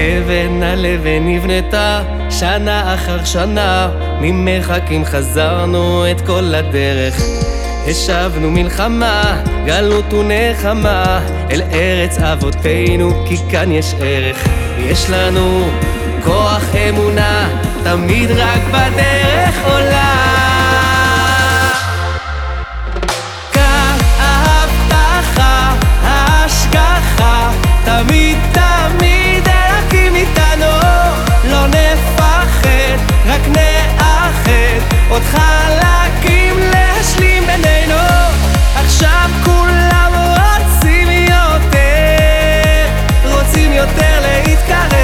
אבן על אבן נבנתה, שנה אחר שנה, ממרחקים חזרנו את כל הדרך. השבנו מלחמה, גלות ונחמה, אל ארץ אבותינו, כי כאן יש ערך. יש לנו כוח אמונה, תמיד רק בדרך עולה. busca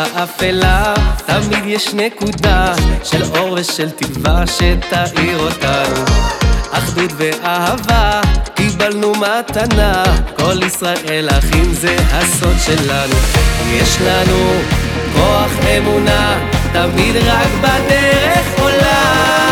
האפלה תמיד יש נקודה של אור ושל תקווה שתאיר אותנו. אחדות ואהבה קיבלנו מתנה כל ישראל אחים זה הסוד שלנו. יש לנו כוח אמונה תמיד רק בדרך עולה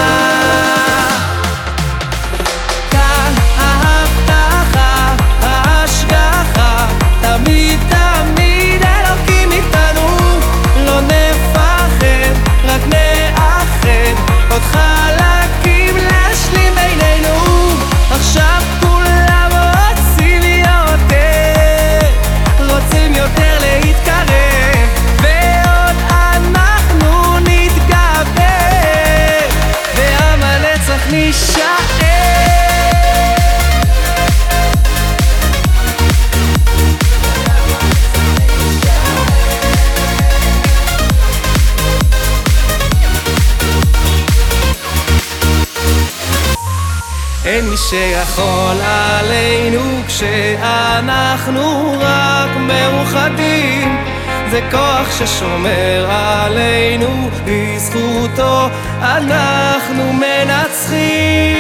אין מי שיכול עלינו כשאנחנו רק מאוחדים זה כוח ששומר עלינו, בזכותו אנחנו מנצחים